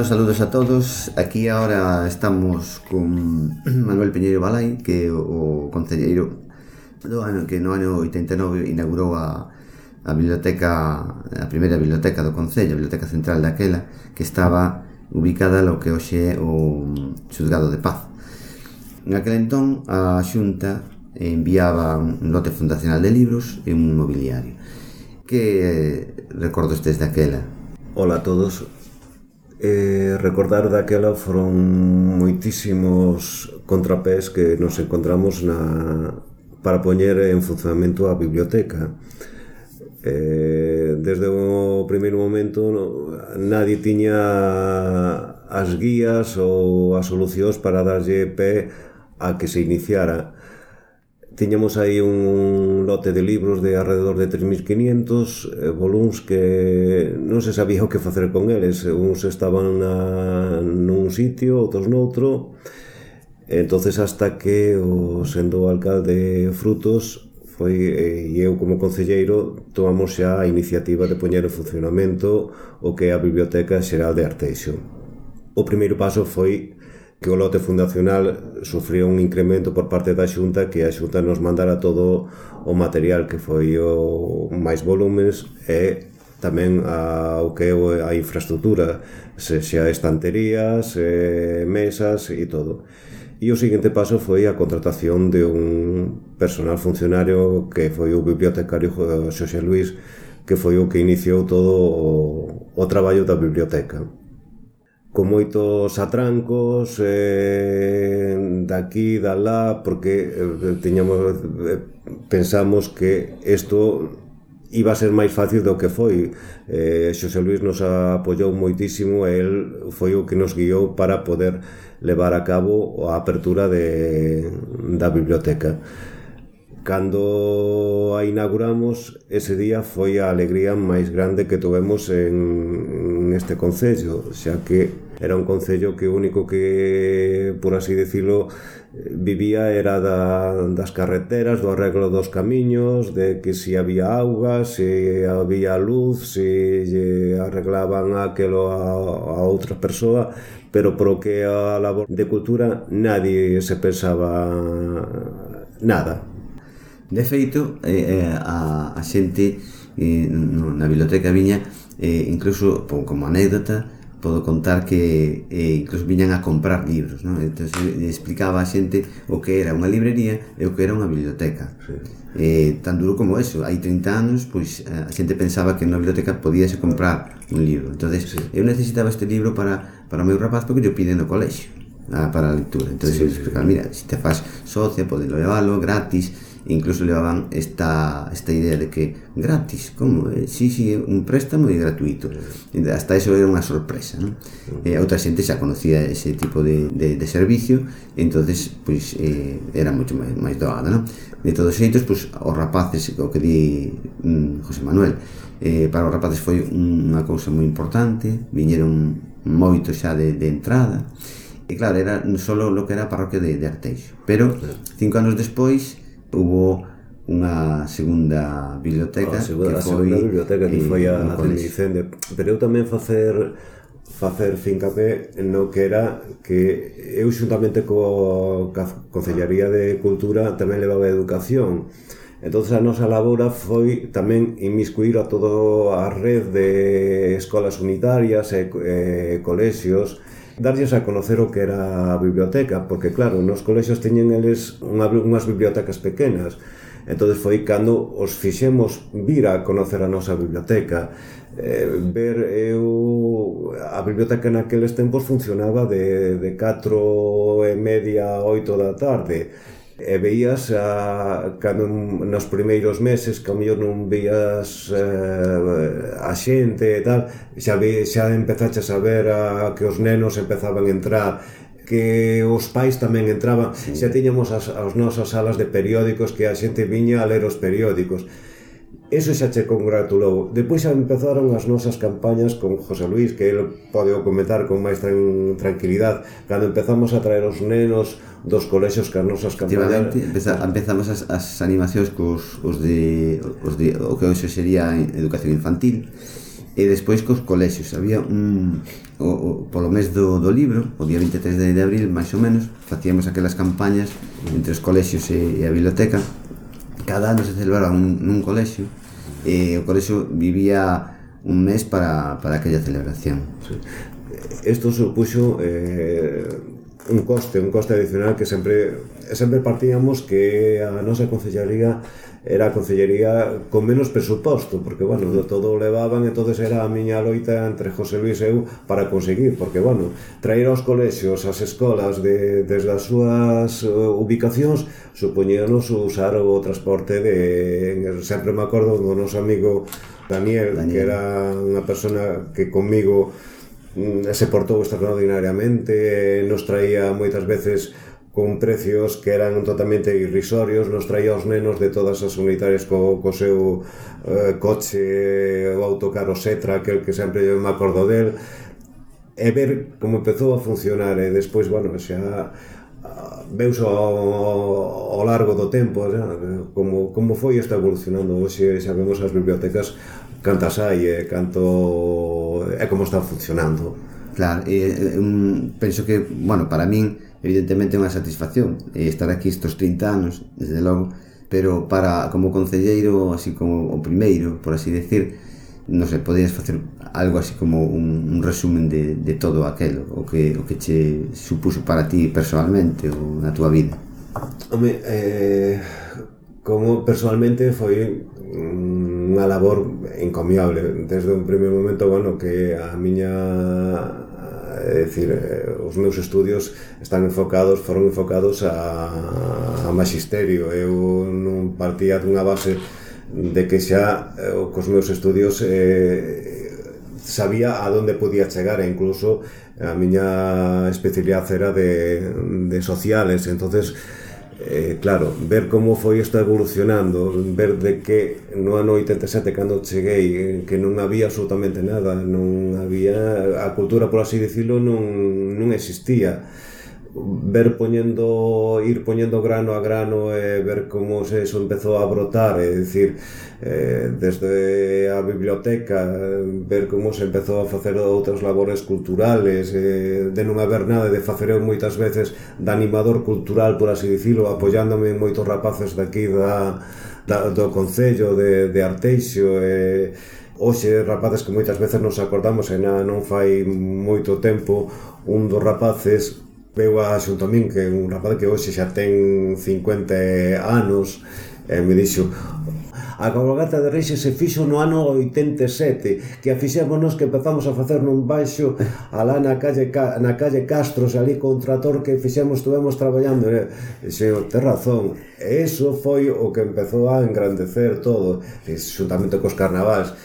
Bueno, saludos a todos. Aquí ahora estamos con Manuel Peñeiro Balai, que é o concelleiro do ano que no ano 89 inaugurou a a biblioteca a primeira biblioteca do concello, a biblioteca central daquela, que estaba ubicada no que hoxe é o xuzgado de paz. Naquele entón a Xunta enviaba un lote fundacional de libros e un mobiliario. Que recordos desde aquela? Ola a todos, Eh, recordar daquela foron moitísimos contrapés que nos encontramos na, para poñer en funcionamento a biblioteca. Eh, desde o primeiro momento no, nadie tiña as guías ou as solucións para darlle pé a que se iniciara Tiñamos aí un, lote de libros de alrededor de 3.500 eh, volúns que non se sabía o que facer con eles. Uns estaban na, nun sitio, outros noutro. entonces hasta que o sendo alcalde Frutos foi eh, e eu como concelleiro tomamos xa a iniciativa de poñer en funcionamento o que é a Biblioteca Xeral de Arteixo. O primeiro paso foi que o lote fundacional sufriu un incremento por parte da Xunta que a Xunta nos mandara todo o material que foi o máis volúmenes e tamén a, o que é a infraestructura, se, xa estanterías, e mesas e todo. E o seguinte paso foi a contratación de un personal funcionario que foi o bibliotecario eh, Xosé Luis, que foi o que iniciou todo o, o traballo da biblioteca con moitos atrancos eh, daqui, dalá porque eh, teñamos eh, pensamos que isto iba a ser máis fácil do que foi. Eh, Xosé Luis nos apoiou moitísimo e el foi o que nos guiou para poder levar a cabo a apertura de, da biblioteca. Cando a inauguramos ese día foi a alegría máis grande que tivemos en neste Concello, xa que era un Concello que o único que, por así decirlo, vivía era da, das carreteras, do arreglo dos camiños, de que se si había auga, se si había luz, se si lle arreglaban aquelo a, a outra persoa, pero pro que a labor de cultura nadie se pensaba nada. De feito, eh, eh a, a xente eh, na biblioteca viña eh, incluso como anécdota podo contar que eh, incluso viñan a comprar libros non? entón explicaba a xente o que era unha librería e o que era unha biblioteca sí. eh, tan duro como eso hai 30 anos pois a xente pensaba que na biblioteca podíase comprar un libro entón sí. eu necesitaba este libro para, para o meu rapaz porque yo pide no colexio ah, para a lectura entón sí, eu explicaba, mira, se te fas socia podes leválo gratis incluso levaban esta, esta idea de que gratis, como? Eh? Si, si, eh, un préstamo e gratuito. Hasta eso era unha sorpresa, ¿no? Eh, outra xente xa conocía ese tipo de, de, de servicio, entonces pois pues, eh, era moito máis, máis doada, ¿no? De todos xeitos, pois, pues, os rapaces, o que di mm, José Manuel, eh, para os rapaces foi unha cousa moi importante, viñeron moito xa de, de entrada, e claro, era só lo que era a parroquia de, de Arteixo. Pero, cinco anos despois, hubo unha segunda biblioteca a segunda, que foi, a segunda biblioteca que foi a, a pero eu tamén facer facer fincapé no que era que eu xuntamente co Concellaría de Cultura tamén levaba educación. Entonces a nosa labora foi tamén inmiscuir a toda a red de escolas unitarias e, e colexios darlles a conocer o que era a biblioteca, porque claro, nos colexios teñen eles unha, unhas bibliotecas pequenas, entonces foi cando os fixemos vir a conocer a nosa biblioteca. Eh, ver eu a biblioteca naqueles tempos funcionaba de, de 4 e media a 8 da tarde e veías a, cando nos primeiros meses que ao mellor non veías eh, a xente e tal xa, ve, xa empezaches a ver a, que os nenos empezaban a entrar que os pais tamén entraban sí. xa tiñamos as, as nosas salas de periódicos que a xente viña a ler os periódicos Eso xa che congratulou. Depois xa empezaron as nosas campañas con José Luis, que el pode comentar con máis tran tranquilidade. cando empezamos a traer os nenos dos colexios que as nosas campañas... Empeza, empezamos as, as animacións cos, os de, os de, o que hoxe sería educación infantil, e despois cos colexios. Había un... O, o, polo mes do, do libro, o día 23 de, de abril, máis ou menos, facíamos aquelas campañas entre os colexios e, e a biblioteca. Cada ano se celebraba un, nun colexio e o colexo vivía un mes para, para aquella celebración. Sí. Supuxo eh, un coste, un coste adicional que sempre sempre partíamos que a nosa concellaría era a concellería con menos presuposto, porque, bueno, uh -huh. todo levaban, entonces era a miña loita entre José Luis e eu para conseguir, porque, bueno, traer aos colexios, as escolas, de, desde as súas uh, ubicacións, supoñíanos usar o transporte de... Sempre me acordo do noso amigo Daniel, Daniel. que era unha persona que comigo Mm, se portou extraordinariamente, nos traía moitas veces con precios que eran totalmente irrisorios, nos traía os nenos de todas as unitarias co, co seu eh, coche o autocaro Setra, aquel que sempre eu me acordo del, e ver como empezou a funcionar e despois, bueno, xa ah, veus ao, ao largo do tempo xa, como, como foi está evolucionando hoxe xa vemos as bibliotecas cantas hai e canto e como están funcionando. Claro, e, un, penso que, bueno, para min evidentemente é unha satisfacción eh, estar aquí estos 30 anos, desde logo, pero para como concelleiro, así como o primeiro, por así decir, non sei, podías facer algo así como un, un resumen de, de todo aquelo, o que, o que che supuso para ti personalmente ou na túa vida? Home, eh, como personalmente foi unha labor encomiable. Desde un primeiro momento, bueno, que a miña é dicir, eh, os meus estudios están enfocados, foron enfocados a, a magisterio eu non partía dunha base de que xa eh, cos meus estudios eh, sabía a donde podía chegar e incluso a miña especialidade era de, de sociales. Entonces eh, claro, ver como foi isto evolucionando, ver de que no ano 87 cando cheguei que non había absolutamente nada, non había a cultura por así dicilo non non existía ver poñendo ir poñendo grano a grano e ver como se eso empezou a brotar, é dicir, eh, desde a biblioteca, ver como se empezou a facer outras labores culturales, eh, de non haber nada, de facer eu moitas veces de animador cultural, por así dicilo, apoiándome en moitos rapaces daqui da, da, do Concello de, de Arteixo, e eh, hoxe rapaces que moitas veces nos acordamos e na non fai moito tempo un dos rapaces Veu a Xuntomín, que é un rapaz que hoxe xa ten 50 anos, e me dixo, A cabalgata de Reixes se fixo no ano 87, que a fixémonos que empezamos a facer nun baixo alá na calle, na calle Castros, ali con trator que fixemos, estuvemos traballando. E xe, oh, ten razón, eso foi o que empezou a engrandecer todo, xuntamente cos carnavais.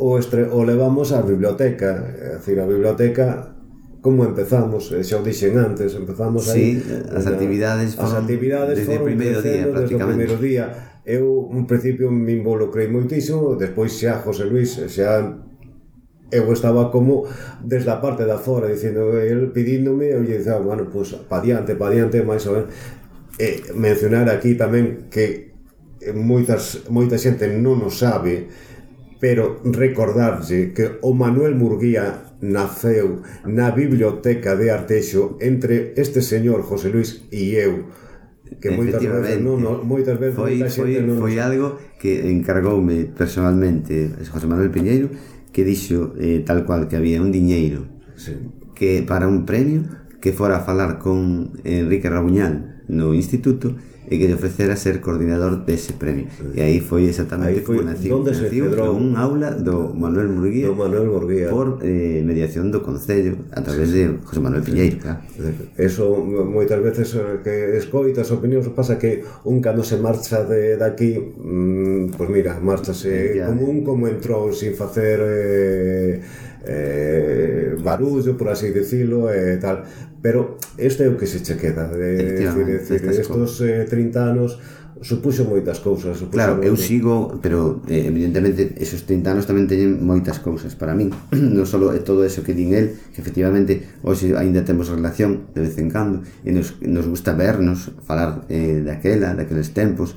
O, estre, o levamos á biblioteca, é dicir, a biblioteca como empezamos, eh, xa o dixen antes, empezamos sí, aí as actividades as actividades desde foron o primeiro día, desde o primeiro día. Eu, un principio, me involucrei moitísimo, despois xa José Luis, eh, xa eu estaba como desde a parte da fora dicindo el pedíndome eu lle dicía, ah, bueno, pois pues, pa diante, pa diante, máis ou menos. E mencionar aquí tamén que moitas moita xente non o sabe, pero recordarlle que o Manuel Murguía naceu na biblioteca de Arteixo entre este señor José Luis e eu que moitas veces non, no, moitas veces foi, moita foi, non foi algo que encargoume personalmente José Manuel Piñeiro que dixo eh, tal cual que había un diñeiro sí. que para un premio que fora a falar con Enrique Rabuñal no instituto e que lle ofrecera ser coordinador dese premio. E aí foi exactamente aí foi, nació, onde se cedrou un aula do Manuel Murguía, do Manuel Murguía. por eh, mediación do Concello a través sí. de José Manuel Piñeiro. Claro. Eso moitas veces eh, que escoitas opinións pasa que un cando se marcha de daqui, pois mm, pues mira, marchase ya, como un como entrou sin facer eh, eh, barullo, por así decirlo, e eh, tal. Pero este é o que se che queda. De, decir, decir, estos eh, 30 anos supuxo moitas cousas. Supuxo claro, moitas... eu sigo, pero eh, evidentemente esos 30 anos tamén teñen moitas cousas para min. non só é todo eso que din el, que efectivamente hoxe aínda temos relación de vez en cando e nos, nos gusta vernos, falar eh, daquela, daqueles tempos,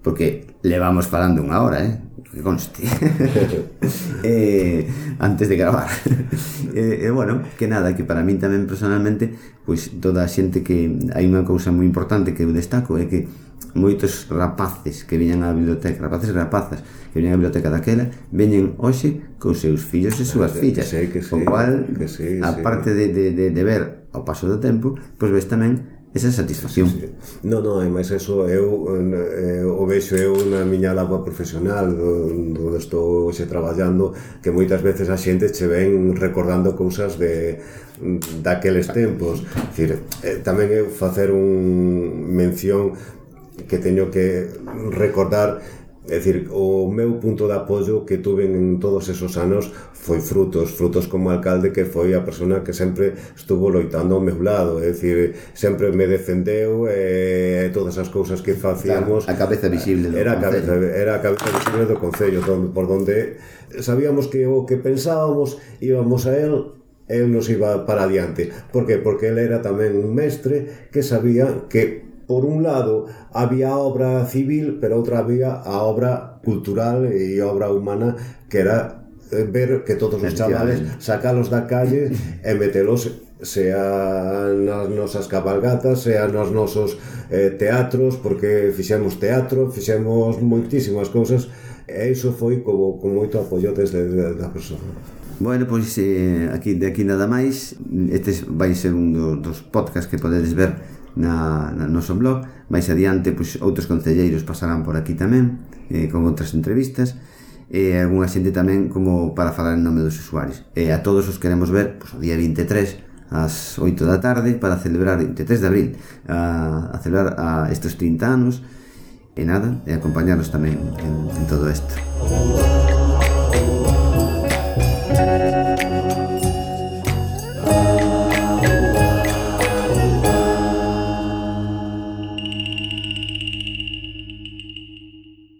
porque levamos falando unha hora, eh? que conste eh, antes de gravar e eh, eh, bueno, que nada, que para min tamén personalmente pois toda a xente que hai unha cousa moi importante que eu destaco é que moitos rapaces que viñan á biblioteca, rapaces e rapazas que viñan á biblioteca daquela, veñen hoxe con seus fillos e súas eh, fillas. Sí, que sei, o cual, que sei, a parte de, de, de, de ver ao paso do tempo, pois ves tamén Esa satisfacción. Sí, sí. No, no, é máis eso eu, eh, o vexo eu na miña labor profesional do, do estou hoxe traballando que moitas veces a xente che ven recordando cousas de daqueles tempos. Dicir, eh, tamén eu facer un mención que teño que recordar É dicir, o meu punto de apoio que tuve en todos esos anos foi Frutos, Frutos como alcalde que foi a persona que sempre estuvo loitando ao meu lado, é dicir, sempre me defendeu e eh, todas as cousas que facíamos. Claro, a cabeza visible do era a cabeza, era a cabeza visible do Concello, donde, por donde sabíamos que o que pensábamos íbamos a él el nos iba para adiante. Por que? Porque el era tamén un mestre que sabía que por un lado había obra civil, pero outra había a obra cultural e obra humana que era eh, ver que todos os chavales sacalos da calle eh, e metelos sea nas nosas cabalgatas, sea nos nosos eh, teatros, porque fixemos teatro, fixemos moitísimas cousas, e iso foi como, con moito apoio desde da persoa. Bueno, pois eh, aquí de aquí nada máis, este vai ser un dos, dos podcast que podedes ver na, na noso blog máis adiante pois, outros concelleiros pasarán por aquí tamén eh, con outras entrevistas e eh, algunha xente tamén como para falar en nome dos usuarios e eh, a todos os queremos ver pois, o día 23 ás 8 da tarde para celebrar 23 de abril a, a celebrar a estes 30 anos e nada, e acompañarnos tamén en, en todo isto.